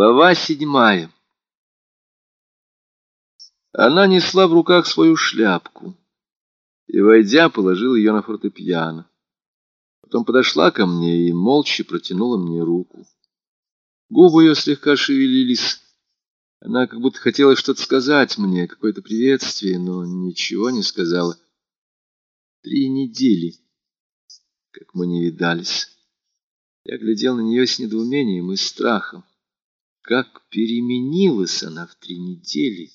Глава седьмая. Она несла в руках свою шляпку и, войдя, положила ее на фортепиано. Потом подошла ко мне и молча протянула мне руку. Губы ее слегка шевелились. Она как будто хотела что-то сказать мне, какое-то приветствие, но ничего не сказала. Три недели, как мы не видались. Я глядел на нее с недоумением и страхом. Как переменилась она в три недели!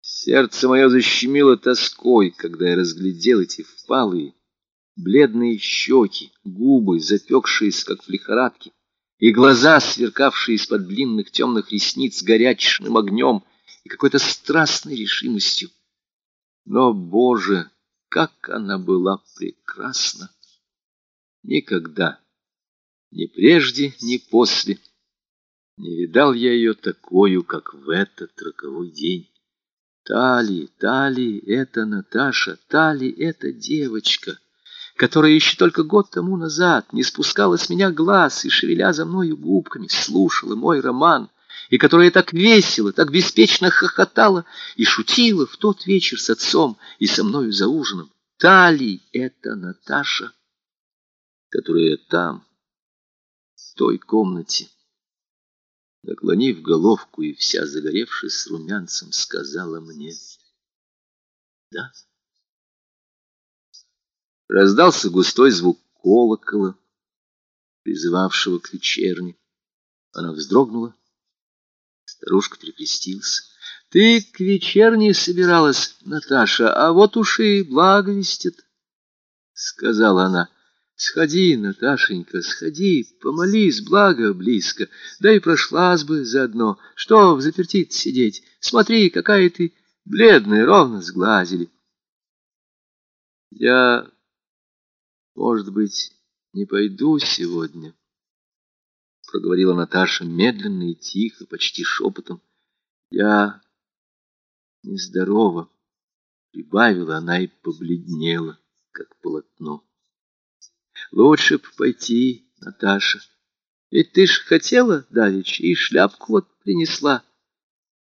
Сердце мое защемило тоской, когда я разглядел эти впалые, бледные щеки, губы, запекшиеся, как в лихорадке, и глаза, сверкавшие из-под длинных темных ресниц горячечным огнем и какой-то страстной решимостью. Но, Боже, как она была прекрасна! Никогда, ни прежде, ни после — не видал я ее такую, как в этот роковой день. Тали, Тали, это Наташа, Тали, это девочка, которая еще только год тому назад не спускала с меня глаз и, шевеля за мною губками, слушала мой роман, и которая так весело, так беспечно хохотала и шутила в тот вечер с отцом и со мною за ужином. Тали, это Наташа, которая там, в той комнате, наклонив головку и вся загоревшись румянцем, сказала мне «Да». Раздался густой звук колокола, призывавшего к вечерне. Она вздрогнула, старушка перекрестилась. «Ты к вечерне собиралась, Наташа, а вот уж и благовестит», — сказала она. Сходи, Наташенька, сходи, помолись, благо близко, да и прошлась бы заодно. Что в заперти сидеть? Смотри, какая ты бледная, ровно сглазили. Я, может быть, не пойду сегодня, проговорила Наташа медленно и тихо, почти шепотом. Я нездорова, прибавила она и побледнела, как полотно. Лучше б пойти, Наташа. Ведь ты ж хотела давеча и шляпку вот принесла.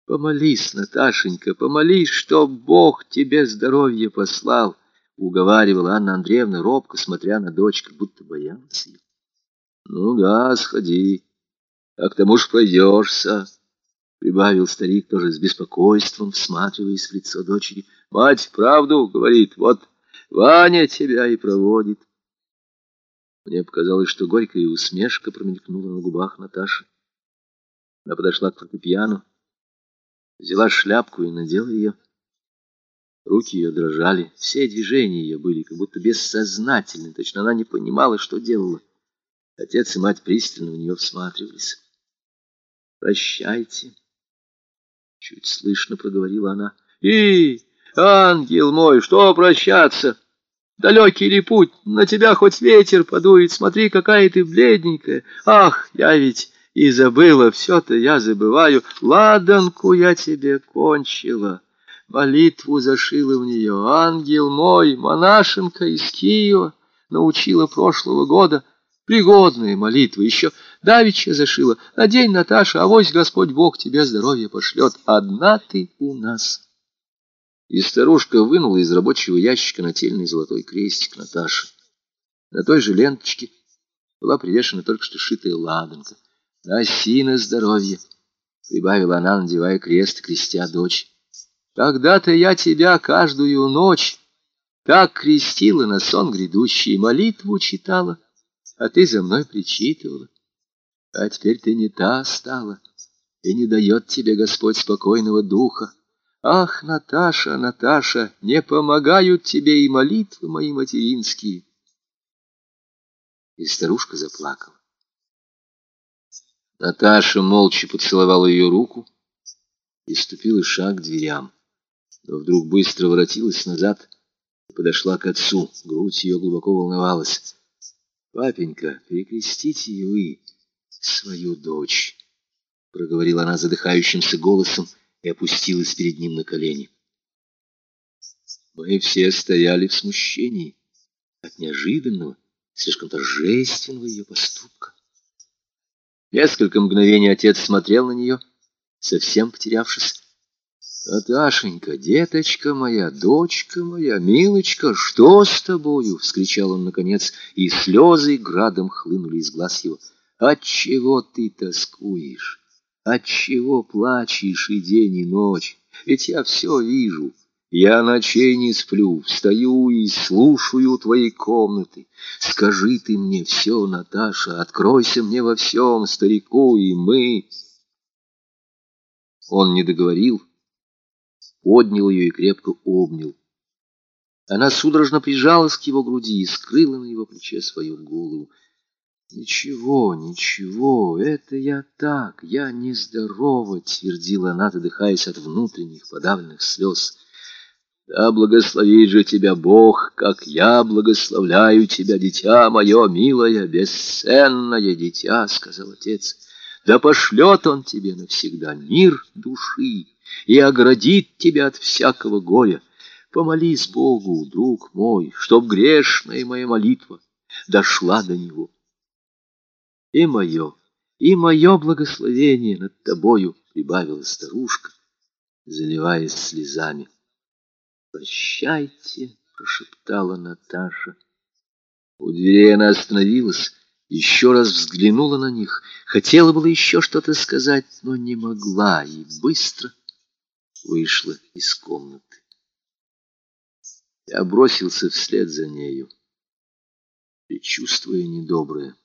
Помолись, Наташенька, помолись, чтоб Бог тебе здоровье послал, уговаривала Анна Андреевна робко, смотря на дочь, как будто боялась ее. Ну да, сходи, а к тому ж пройдешься, прибавил старик тоже с беспокойством, всматриваясь в лицо дочери. Мать правду говорит, вот Ваня тебя и проводит. Мне показалось, что горькая усмешка промелькнула на губах Наташи. Она подошла к фортепиано, взяла шляпку и надела ее. Руки ее дрожали, все движения ее были как будто бессознательны, точно она не понимала, что делала. Отец и мать пристально в нее всматривались. «Прощайте», — чуть слышно проговорила она. «И, ангел мой, что прощаться?» Далекий ли путь, на тебя хоть ветер подует, смотри, какая ты бледненькая. Ах, я ведь и забыла, все-то я забываю. Ладанку я тебе кончила, молитву зашила в нее. Ангел мой, монашенка из Киева, научила прошлого года. Пригодная молитва, еще давеча зашила. Надень, Наташа, авось Господь Бог тебе здоровье пошлет. Одна ты у нас. И старушка вынула из рабочего ящика нательный золотой крестик Наташи. На той же ленточке была привешена только что шитая ладанка. «Носи на здоровье!» — прибавила она, надевая крест крестя дочь. «Когда-то я тебя каждую ночь так крестила на сон грядущий, молитву читала, а ты за мной причитывала. А теперь ты не та стала, и не дает тебе Господь спокойного духа. Ах, Наташа, Наташа, не помогают тебе и молитвы мои материнские. И старушка заплакала. Наташа молча поцеловала ее руку и ступила шаг к дверям, но вдруг быстро воротилась назад и подошла к отцу. Грудь ее глубоко волновалась. «Папенька, перекрестите и вы свою дочь», — проговорила она задыхающимся голосом, — и опустилась перед ним на колени. Мы все стояли в смущении от неожиданного, слишком торжественного ее поступка. Несколько мгновений отец смотрел на нее, совсем потерявшись. «Наташенька, деточка моя, дочка моя, милочка, что с тобою?» — вскричал он наконец, и слезы градом хлынули из глаз его. «Отчего ты тоскуешь? Отчего плачешь и день, и ночь? Ведь я все вижу». Я ночей не сплю, встаю и слушаю твоей комнаты. Скажи ты мне все, Наташа, откройся мне во всем, старику, и мы... Он не договорил, поднял ее и крепко обнял. Она судорожно прижалась к его груди и скрыла на его плече свою голову. «Ничего, ничего, это я так, я нездорова», — твердила она, задыхаясь от внутренних подавленных слез. Да благословит же тебя Бог, как я благословляю тебя, дитя мое, милое, бесценное дитя, — сказал отец. Да пошлет он тебе навсегда мир души и оградит тебя от всякого горя. Помолись Богу, друг мой, чтоб грешная моя молитва дошла до него. И мое, и мое благословение над тобою, — прибавила старушка, заливаясь слезами. «Прощайте», — прошептала Наташа. У дверей она остановилась, еще раз взглянула на них, хотела было еще что-то сказать, но не могла, и быстро вышла из комнаты. Я бросился вслед за нею, предчувствуя недоброе.